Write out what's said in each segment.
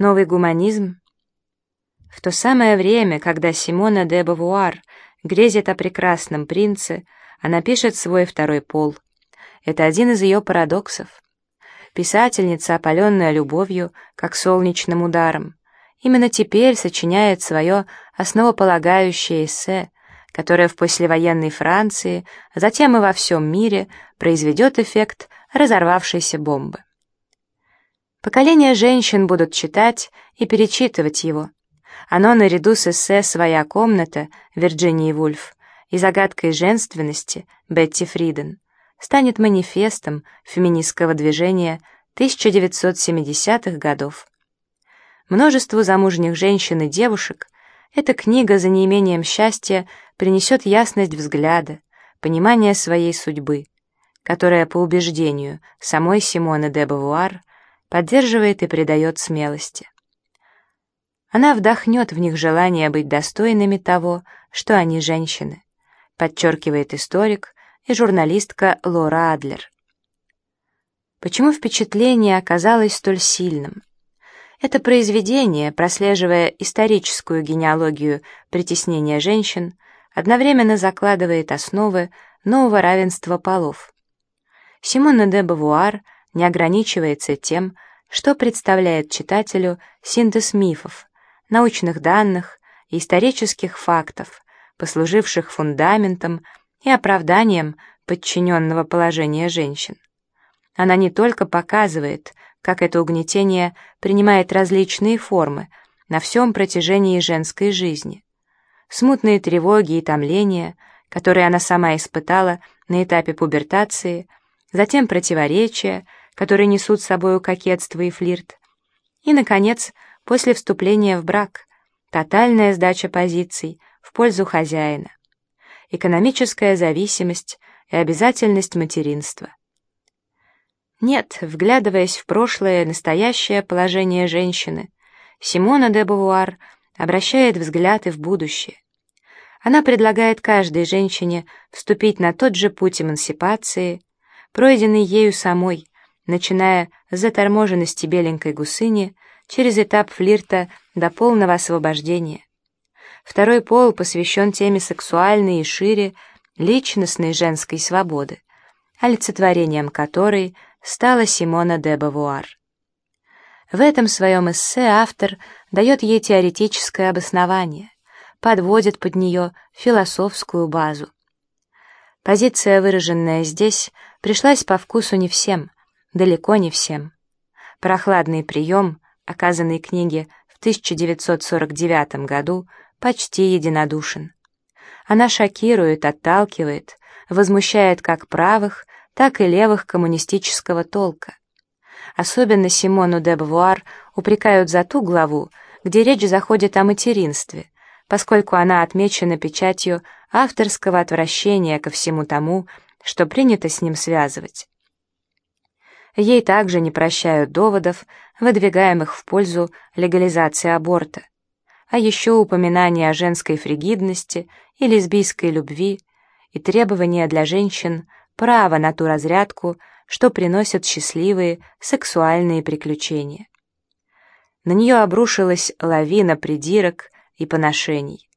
Новый гуманизм? В то самое время, когда Симона де Бавуар грезит о прекрасном принце, она пишет свой второй пол. Это один из ее парадоксов. Писательница, опаленная любовью, как солнечным ударом, именно теперь сочиняет свое основополагающее эссе, которое в послевоенной Франции, а затем и во всем мире произведет эффект разорвавшейся бомбы. Поколения женщин будут читать и перечитывать его. Оно наряду с эссе «Своя комната» Вирджинии Вульф и «Загадкой женственности» Бетти Фриден станет манифестом феминистского движения 1970-х годов. Множеству замужних женщин и девушек эта книга за неимением счастья принесет ясность взгляда, понимание своей судьбы, которая, по убеждению самой Симоны де Бавуар, поддерживает и придает смелости. Она вдохнет в них желание быть достойными того, что они женщины, подчеркивает историк и журналистка Лора Адлер. Почему впечатление оказалось столь сильным? Это произведение, прослеживая историческую генеалогию притеснения женщин, одновременно закладывает основы нового равенства полов. Симона де Бавуар не ограничивается тем, что представляет читателю синтез мифов, научных данных и исторических фактов, послуживших фундаментом и оправданием подчиненного положения женщин. Она не только показывает, как это угнетение принимает различные формы на всем протяжении женской жизни. Смутные тревоги и томления, которые она сама испытала на этапе пубертации, затем противоречия, которые несут с собой кокетство и флирт, и, наконец, после вступления в брак, тотальная сдача позиций в пользу хозяина, экономическая зависимость и обязательность материнства. Нет, вглядываясь в прошлое настоящее положение женщины, Симона де Бавуар обращает взгляд и в будущее. Она предлагает каждой женщине вступить на тот же путь эмансипации, пройденный ею самой, начиная с заторможенности беленькой гусыни через этап флирта до полного освобождения. Второй пол посвящен теме сексуальной и шире личностной женской свободы, олицетворением которой — стала Симона де Бавуар. В этом своем эссе автор дает ей теоретическое обоснование, подводит под нее философскую базу. Позиция, выраженная здесь, пришлась по вкусу не всем, далеко не всем. Прохладный прием, оказанный книге в 1949 году, почти единодушен. Она шокирует, отталкивает, возмущает как правых, так и левых коммунистического толка. Особенно Симону де Бавуар упрекают за ту главу, где речь заходит о материнстве, поскольку она отмечена печатью авторского отвращения ко всему тому, что принято с ним связывать. Ей также не прощают доводов, выдвигаемых в пользу легализации аборта, а еще упоминания о женской фригидности и лесбийской любви и требования для женщин право на ту разрядку, что приносят счастливые сексуальные приключения. На нее обрушилась лавина придирок и поношений.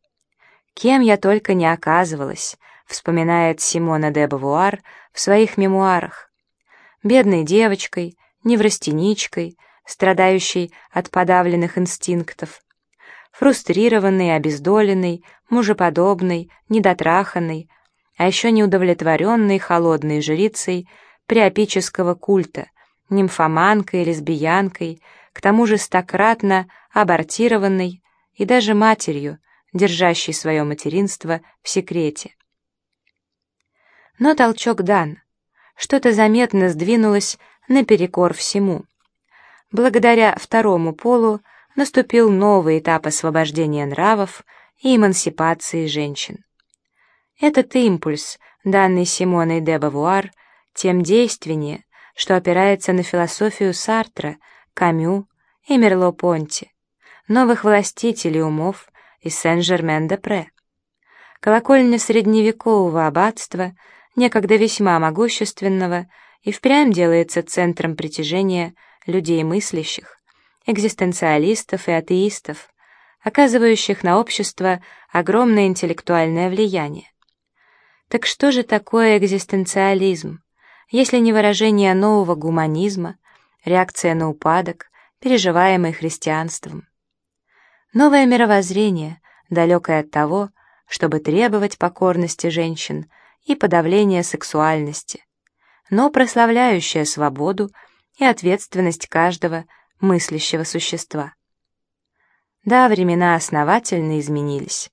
«Кем я только не оказывалась», — вспоминает Симона де Бавуар в своих мемуарах. «Бедной девочкой, неврастеничкой, страдающей от подавленных инстинктов, фрустрированной, обездоленной, мужеподобной, недотраханной, а еще неудовлетворенной холодной жрицей приопического культа, нимфоманкой, лесбиянкой, к тому же стократно абортированной и даже матерью, держащей свое материнство в секрете. Но толчок дан. Что-то заметно сдвинулось наперекор всему. Благодаря второму полу наступил новый этап освобождения нравов и эмансипации женщин. Этот импульс, данный Симоной де Бавуар, тем действеннее, что опирается на философию Сартра, Камю и Мерло-Понти, новых властителей умов из Сен-Жермен-де-Пре. Колокольня средневекового аббатства, некогда весьма могущественного, и впрямь делается центром притяжения людей мыслящих, экзистенциалистов и атеистов, оказывающих на общество огромное интеллектуальное влияние. Так что же такое экзистенциализм, если не выражение нового гуманизма, реакция на упадок, переживаемый христианством? Новое мировоззрение, далекое от того, чтобы требовать покорности женщин и подавления сексуальности, но прославляющее свободу и ответственность каждого мыслящего существа. Да, времена основательно изменились.